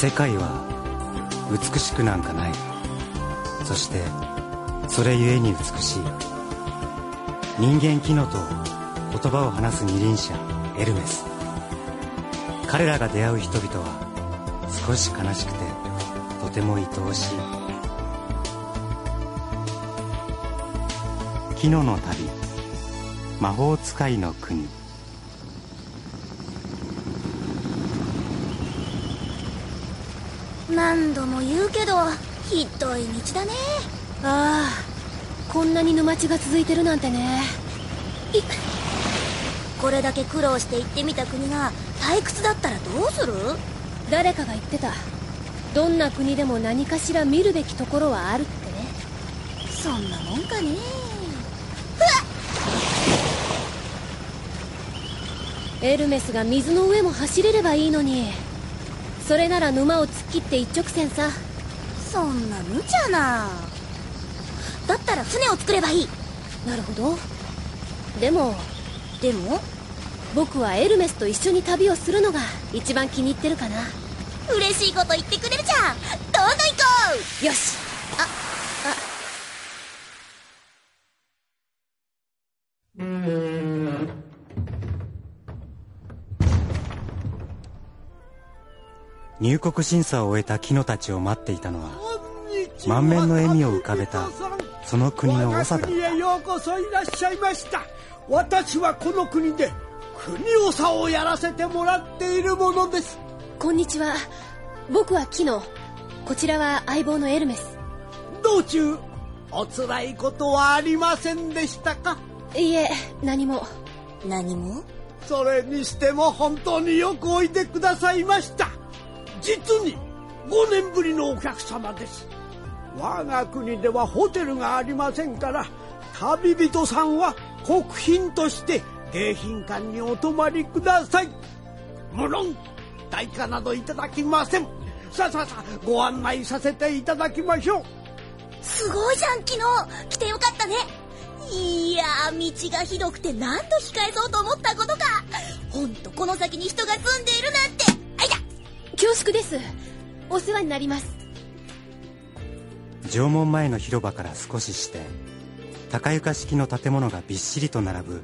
世界は美しくなんかない。そしてそれゆえに美しい。人間キノと言葉を話す二輪車エルメス。彼らが出会う人々は少し悲しくてとても愛おしい。キノの旅魔法使いの国。何度も言うけどひどい道だね。ああこんなに沼地が続いてるなんてね。いこれだけ苦労して行ってみた国が退屈だったらどうする？誰かが言ってた。どんな国でも何かしら見るべきところはあるってね。そんなもんかね。エルメスが水の上も走れればいいのにそれなら沼を突っ切って一直線さ。そんな無茶な。だったら船を作ればいい。なるほど。でもでも僕はエルメスと一緒に旅をするのが一番気に入ってるかな。嬉しいこと言ってくれるじゃん。どんどん行こう。よし。あ入国審査を終えたキノたちを待っていたのは満面の笑みを浮かべたその国の長だった国へようこそいらっしゃいました。私はこの国で国長をやらせてもらっているものです。こんにちは。僕はキノ。こちらは相棒のエルメス。道中おつらいことはありませんでしたか？いいえ何も。何も？それにしても本当によくおいでくださいました実に5年ぶりのお客様です。我が国ではホテルがありませんから旅人さんは国賓として迎賓館にお泊まりください。無論代価などいただきません。さあさあさあご案内させていただきましょう。すごいじゃん昨日来てよかったね。いやー道がひどくて何度控えそうと思ったことか。ほんとこの先に人が住んでいるなんて。恐縮です。お世話になります。縄文前の広場から少しして高床式の建物がびっしりと並ぶ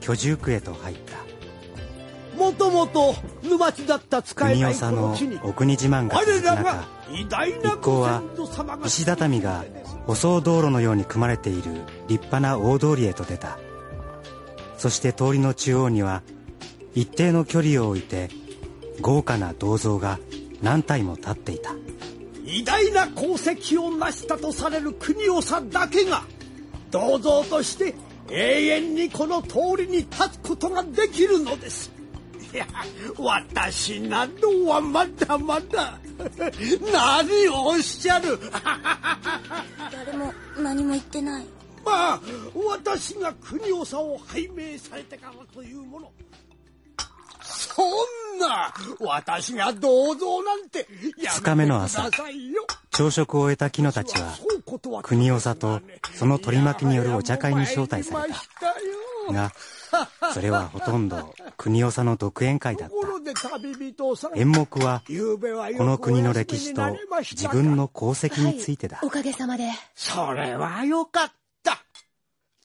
居住区へと入った。もともと沼地だった使えない国長のこの地にお国自慢が続我く中一行は石畳が舗装道路のように組まれている立派な大通りへと出た。そして通りの中央には一定の距離を置いて豪華な銅像が何体も立っていた。偉大な功績を成したとされる国長だけが銅像として永遠にこの通りに立つことができるのです。いや私などはまだまだ何をおっしゃる。誰も何も言ってない。まあ私が国長を拝命されてからというものそんな私が銅像なんてや二日目の朝朝食を終えた木のたちは国長とその取り巻きによるお茶会に招待された。がそれはほとんど国長の独演会だった。演目はこの国の歴史と自分の功績についてだ、おかげさまで。それはよかった。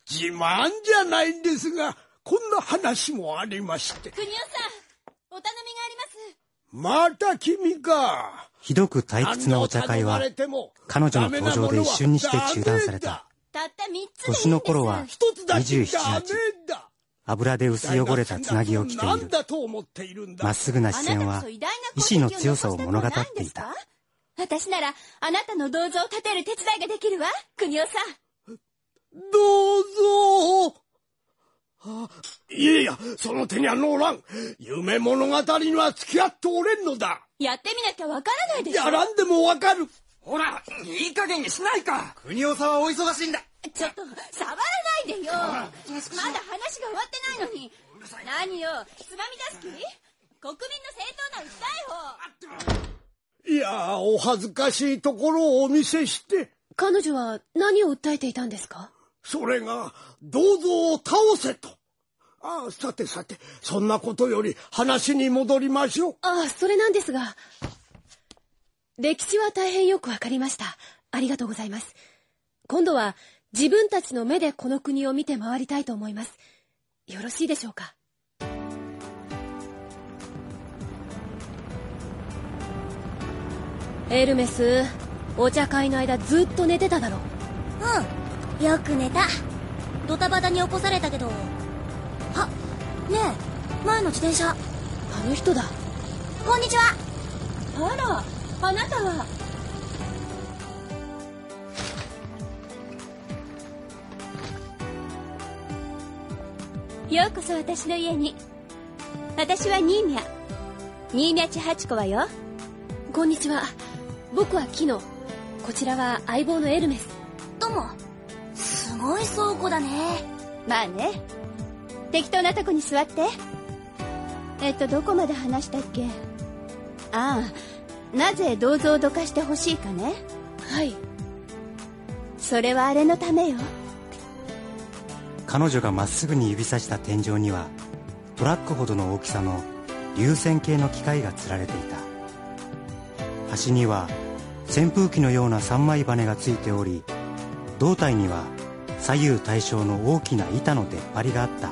自慢じゃないんですがこんな話もありまして。国吉さんお頼みがあります。また君か。ひどく退屈なお茶会は彼女の登場で一瞬にして中断された。たった3つ年の頃は27日。だ。油で薄汚れたつなぎを着ている。まっすぐな視線は意志の強さを物語っていた私ならあなたの銅像を建てる手伝いができるわ。国吉さん。銅像あいやいやその手には乗らん。夢物語には付き合っておれんのだ。やってみなきゃわからないでしょ。やらんでもわかる。ほらいい加減にしないか。国夫さんはお忙しいんだ。ちょっと触らないでよ。まだ話が終わってないのに。何よつまみ出す気？国民の正当な訴えを。いやお恥ずかしいところをお見せして。彼女は何を訴えていたんですか？それが銅像を倒せとああさてさてそんなことより話に戻りましょうああそれなんですが歴史は大変よくわかりました。ありがとうございます。今度は自分たちの目でこの国を見て回りたいと思います。よろしいでしょうか？エルメス、お茶会の間ずっと寝てただろうん、よく寝た。ドタバタに起こされたけど。あ、ねえ、前の自転車。あの人だ。こんにちは。あら、あなたは？ようこそ私の家に。私はニーミャ。ニーミャチハチコはよ。こんにちは。僕はキノ。こちらは相棒のエルメス。どうも。すごい倉庫だね。まあね。適当なとこに座って。えっと、どこまで話したっけ？ああ、なぜ銅像をどかしてほしいかね。はい。それはあれのためよ。彼女がまっすぐに指さした天井にはトラックほどの大きさの流線形の機械がつられていた端には扇風機のような三枚羽がついており胴体には左右対称の大きな板の出っ張りがあった。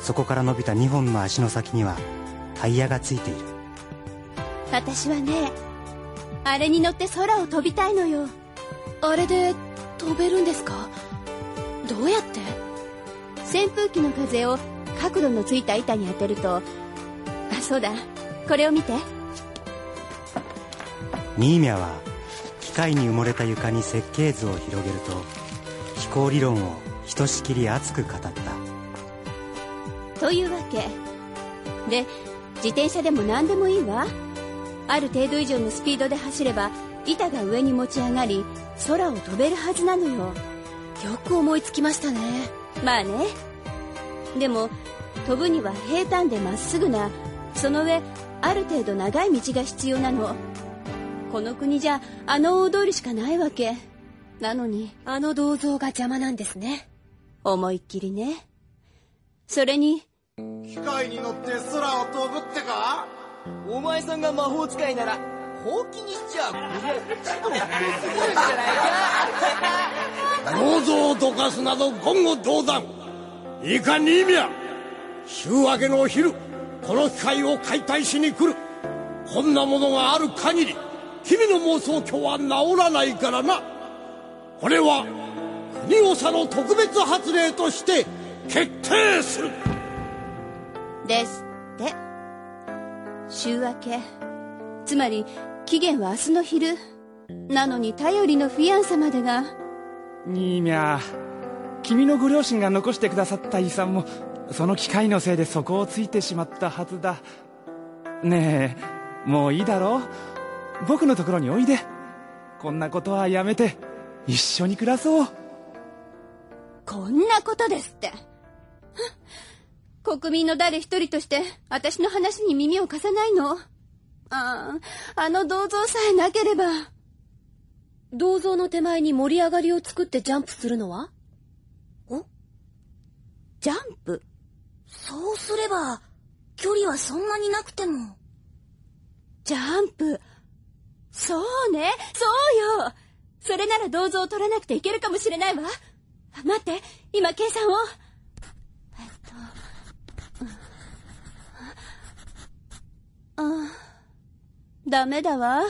そこから伸びた2本の足の先にはタイヤがついている。私はねあれに乗って空を飛びたいのよ。あれで飛べるんですか？どうやって？扇風機の風を角度のついた板に当てると。あそうだ。これを見て。ニーミャは機械に埋もれた床に設計図を広げると飛行理論をひとしきり熱く語った。というわけ。で自転車でも何でもいいわ。ある程度以上のスピードで走れば板が上に持ち上がり空を飛べるはずなのよ。よく思いつきましたね。まあね。でも飛ぶには平坦でまっすぐなその上ある程度長い道が必要なの。この国じゃあの大通りしかないわけなのにあの銅像が邪魔なんですね。思いっきりね。それに機械に乗って空を飛ぶってか？お前さんが魔法使いならほうきにしちゃこりゃちと別にじゃないか銅像をどかすなど言語道断。いかに意味や週明けのお昼この機械を解体しに来る。こんなものがある限り君の妄想郷は治らないからなこれは国長の特別発令として決定する。ですって。週明け。つまり期限は明日の昼。なのに頼りのフィアン様でが。ニーミャ君のご両親が残してくださった遺産もその機械のせいで底をついてしまったはずだ。ねえもういいだろ僕のところにおいで。こんなことはやめて一緒に暮らそう。こんなことですって。国民の誰一人として私の話に耳を貸さないの？あああの銅像さえなければ。銅像の手前に盛り上がりを作ってジャンプするのは？お？ジャンプ？そうすれば距離はそんなになくても。ジャンプ。そうね、そうよそれなら銅像を取らなくていけるかもしれないわ。待って、今計算を。えっと、あ、あ、ダメだわ。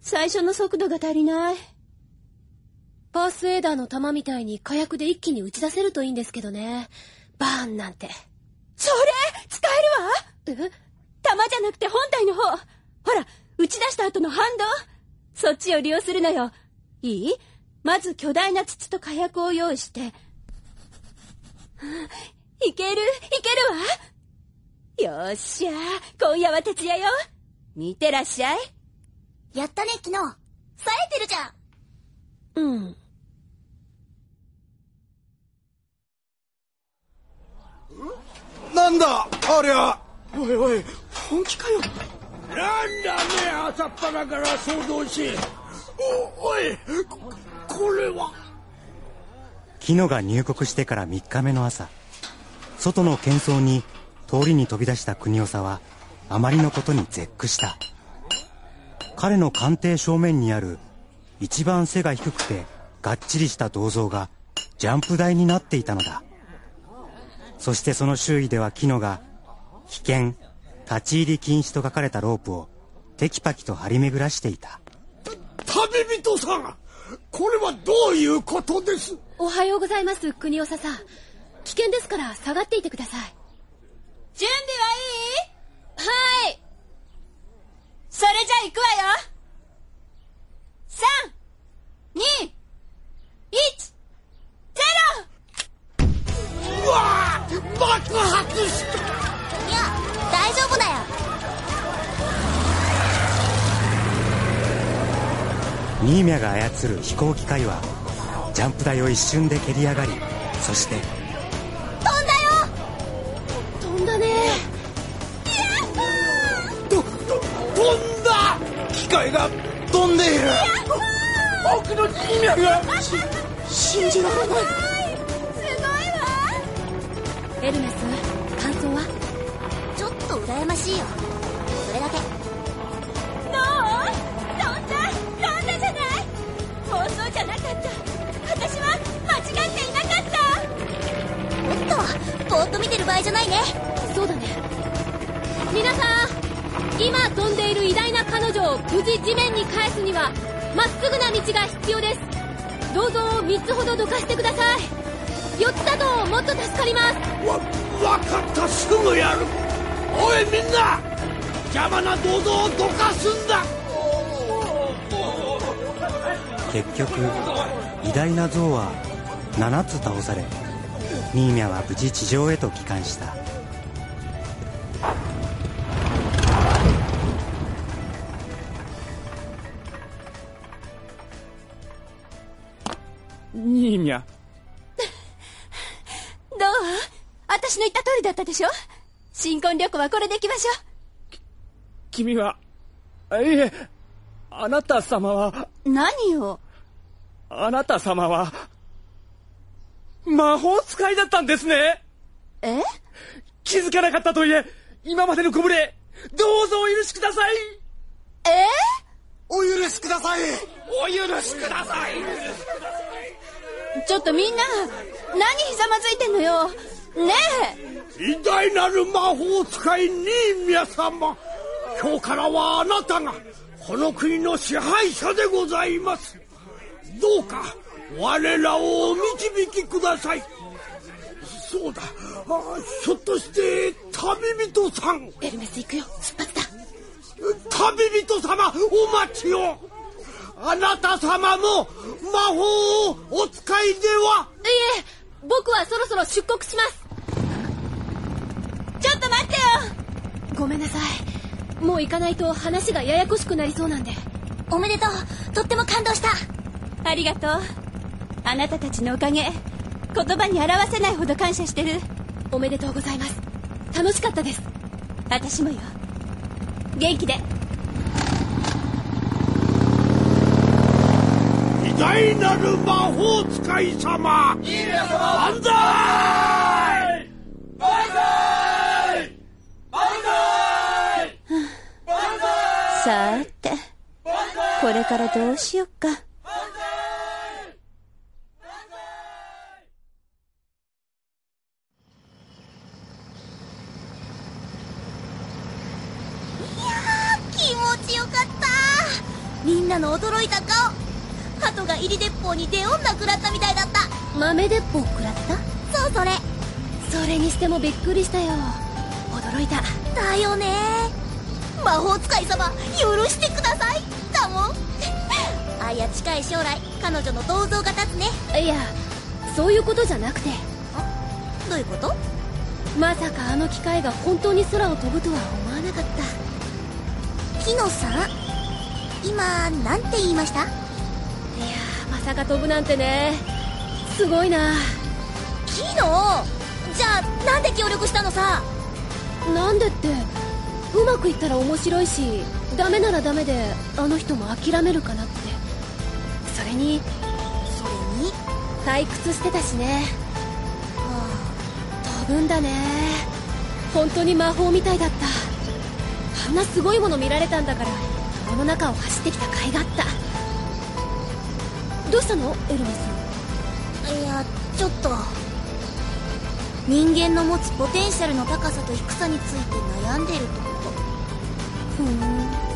最初の速度が足りない。パースエーダーの弾みたいに火薬で一気に打ち出せるといいんですけどね。バーンなんて。それ使えるわえ？弾じゃなくて本体の方。ほら、打ち出した後の反動そっちを利用するのよ。いい？まず巨大な筒と火薬を用意して。いける？いけるわ？よっしゃ。今夜は徹夜よ。見てらっしゃい。やったね、昨日。冴えてるじゃん。うん。なんだ？ありゃ。おいおい本気かよ。なんだね朝っぱらから騒動しおいこれは。キノが入国してから3日目の朝。外の喧騒に通りに飛び出した国長はあまりのことに絶句した。彼の鑑定正面にある一番背が低くてがっちりした銅像がジャンプ台になっていたのだ。そしてその周囲ではキノが危険立ち入り禁止と書かれたロープをテキパキと張り巡らしていた。さんこれはどういうことです？おはようございます国長さん。危険ですから下がっていてください。準備はいい？はい。それじゃあ行くわよ。3ニーミャが操る飛行機械はジャンプ台を一瞬で蹴り上がりそして。飛んだよ！飛んだね。とと飛んだ！機械が飛んでいる。僕のニー！ミャがし信じられない。エルメス感想は？ちょっと羨ましいよ。それだけぼーっと見てる場合じゃないね。そうだね。皆さん今飛んでいる偉大な彼女を無事地面に返すにはまっすぐな道が必要です。銅像を3つほどどかしてください。4つだともっと助かります。わ分かった。すぐやる。おいみんな邪魔な銅像をどかすんだ。結局偉大な像は7つ倒されニーミャは無事地上へと帰還した。ニーミャどう？私の言った通りだったでしょ？新婚旅行はこれで行きましょ君はいえあなた様は。う何を？あなた様は魔法使いだったんですね。え？気づかなかったといえ今までのご無礼どうぞお許しください。え？お許しください。お許しください。ちょっとみんな何ひざまずいてんのよ。ね偉大なる魔法使いニーミャ様今日からはあなたがこの国の支配者でございます。どうか我らをお導きください。そうだ。あひょっとして旅人さん。エルメス行くよ。出発だ。旅人様お待ちを。あなた様も魔法をお使いでは。いえ僕はそろそろ出国します。ちょっと待ってよ。ごめんなさい。もう行かないと話がややこしくなりそうなんで。おめでとう。とっても感動した。ありがとうあなたたちのおかげ言葉に表せないほど感謝してる。おめでとうございます。楽しかったです。私もよ。元気で。偉大なる魔法使い様。ニーミャ様万歳！さーて。これからどうしよっか気持ちよかったみんなの驚いた顔。鳩が入り鉄砲に出女食らったみたいだった。豆鉄砲食らった？そうそれ。それにしてもびっくりしたよ。驚いた。だよね。魔法使い様許してください。だもん。あいや近い将来彼女の銅像が立つね。いやそういうことじゃなくて。どういうこと？まさかあの機械が本当に空を飛ぶとは思わなかった。木野さん？今なんて言いました？いやーまさか飛ぶなんてね。すごいな。木野じゃあなんで協力したのさ？なんでって。うまくいったら面白いしダメならダメであの人も諦めるかなって。それにそれに？退屈してたしね。は飛ぶんだね。本当に魔法みたいだった。あんなすごいもの見られたんだから。この中を走ってきた甲斐があった。どうしたの？エルメス。いやちょっと。人間の持つポテンシャルの高さと低さについて悩んでるとこふーん